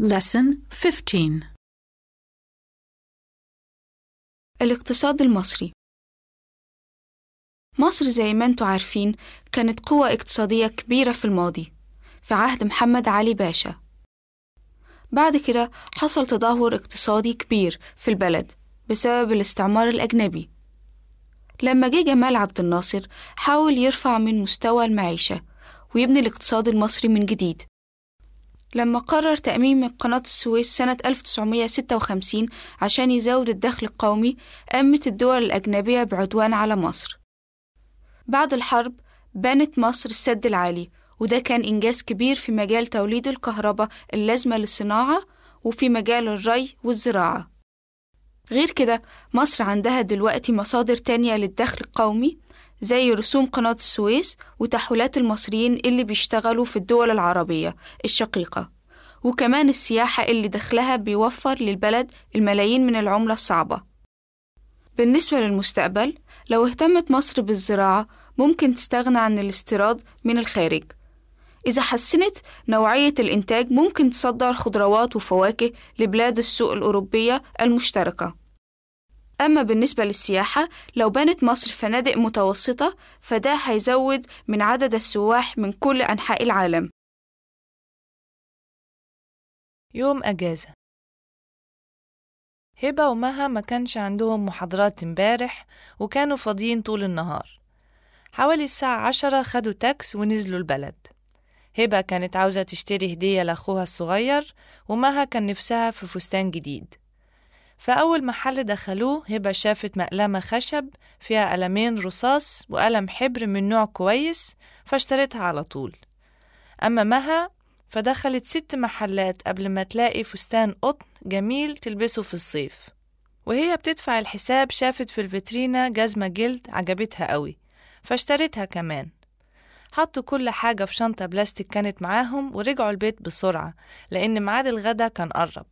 Lesson 15 الاقتصاد المصري. مصر زي ما أنتوا عارفين كانت قوة اقتصادية كبيرة في الماضي في عهد محمد علي باشا. بعد كده حصل تدهور اقتصادي كبير في البلد بسبب الاستعمار الأجنبي. لما جه جمال عبد الناصر حاول يرفع من مستوى المعيشة ويبني الاقتصاد المصري من جديد لما قرر تأميم قناة السويس سنة 1956 عشان يزود الدخل القومي قامت الدول الأجنبية بعدوان على مصر. بعد الحرب بنت مصر السد العالي وده كان إنجاز كبير في مجال توليد الكهرباء اللازمة للصناعة وفي مجال الري والزراعة. غير كده مصر عندها دلوقتي مصادر تانية للدخل القومي زي رسوم قناة السويس وتحويلات المصريين اللي بيشتغلوا في الدول العربية الشقيقة وكمان السياحة اللي دخلها بيوفر للبلد الملايين من العملة الصعبة. بالنسبة للمستقبل لو اهتمت مصر بالزراعة ممكن تستغنى عن الاستيراد من الخارج. إذا حسنت نوعية الإنتاج ممكن تصدر خضروات وفواكه لبلاد السوق الأوروبية المشتركة. أما بالنسبة للسياحة لو بنت مصر فنادق متوسطة فده هيزود من عدد السواح من كل أنحاء العالم. يوم أجازة. هبة ومها ما كانش عندهم محاضرات امبارح وكانوا فاضيين طول النهار. حوالي الساعة عشرة خدوا تاكس ونزلوا البلد. هبة كانت عاوزة تشتري هدية لأخوها الصغير ومها كان نفسها في فستان جديد. فأول محل دخلوه هبة شافت مقلمة خشب فيها قلمين رصاص وقلم حبر من نوع كويس فاشتريتها على طول. أما مها فدخلت ست محلات قبل ما تلاقي فستان قطن جميل تلبسه في الصيف. وهي بتدفع الحساب شافت في الفيترينا جزمة جلد عجبتها قوي فاشتريتها كمان. حطوا كل حاجة في شنطة بلاستيك كانت معاهم ورجعوا البيت بسرعة لأن ميعاد الغدا كان قرب.